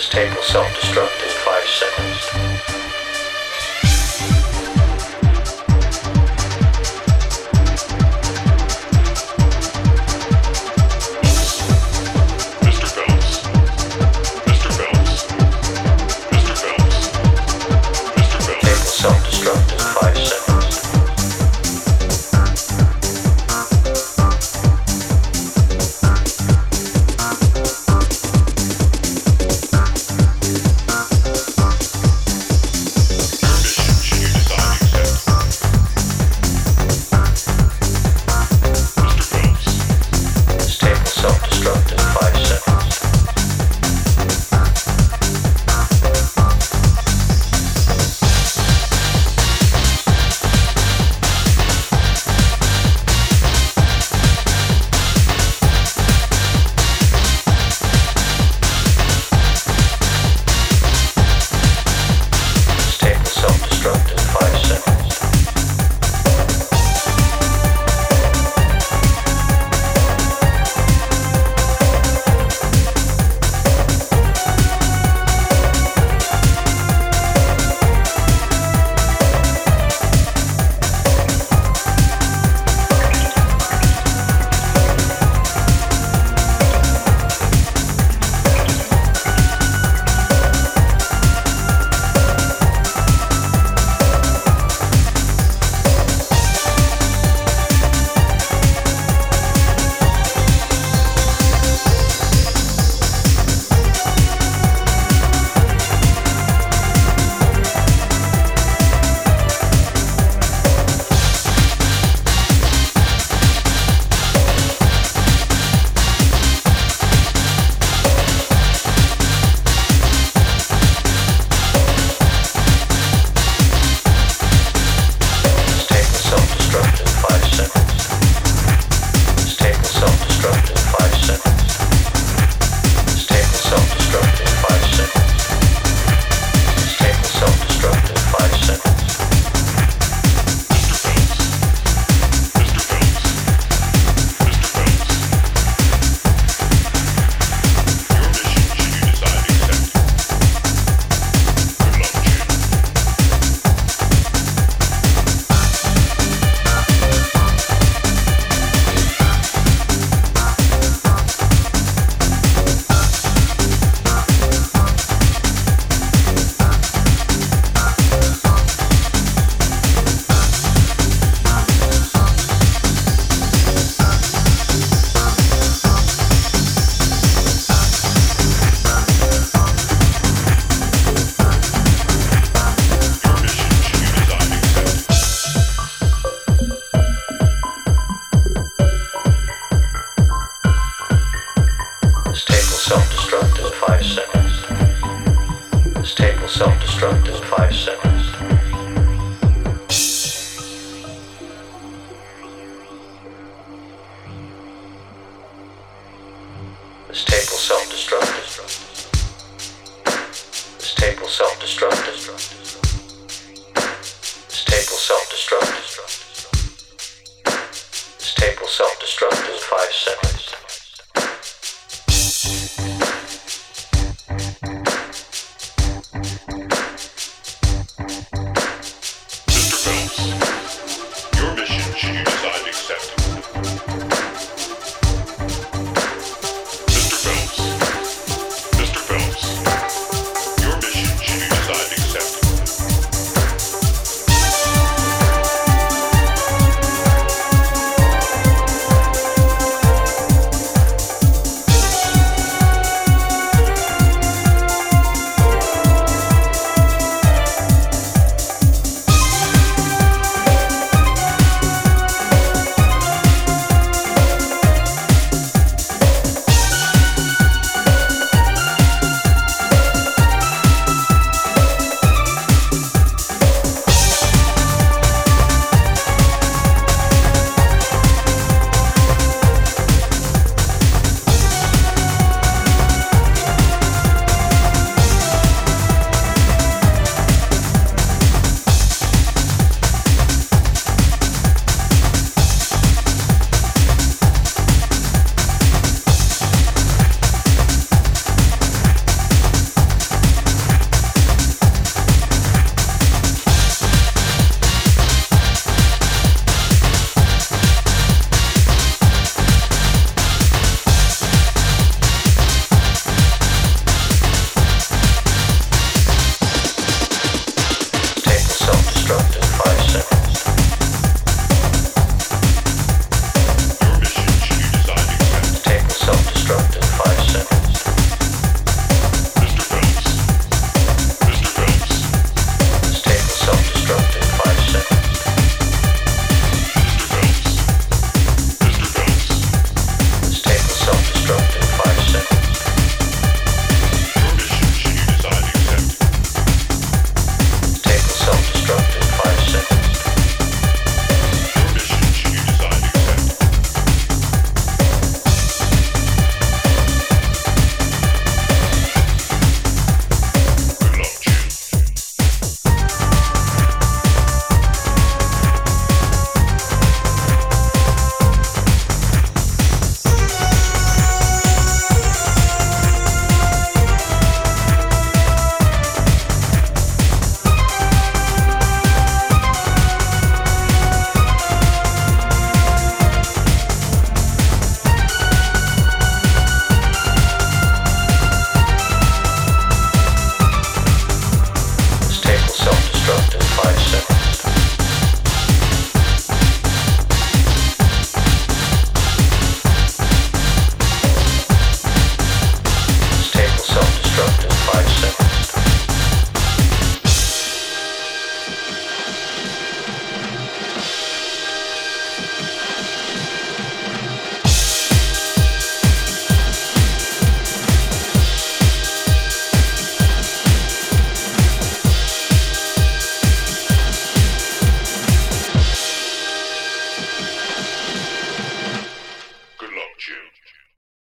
This tape will self-destruct in five seconds. self-destruct. This tape will self-destruct in five seconds. Mr. Phelps, your mission should you decide to accept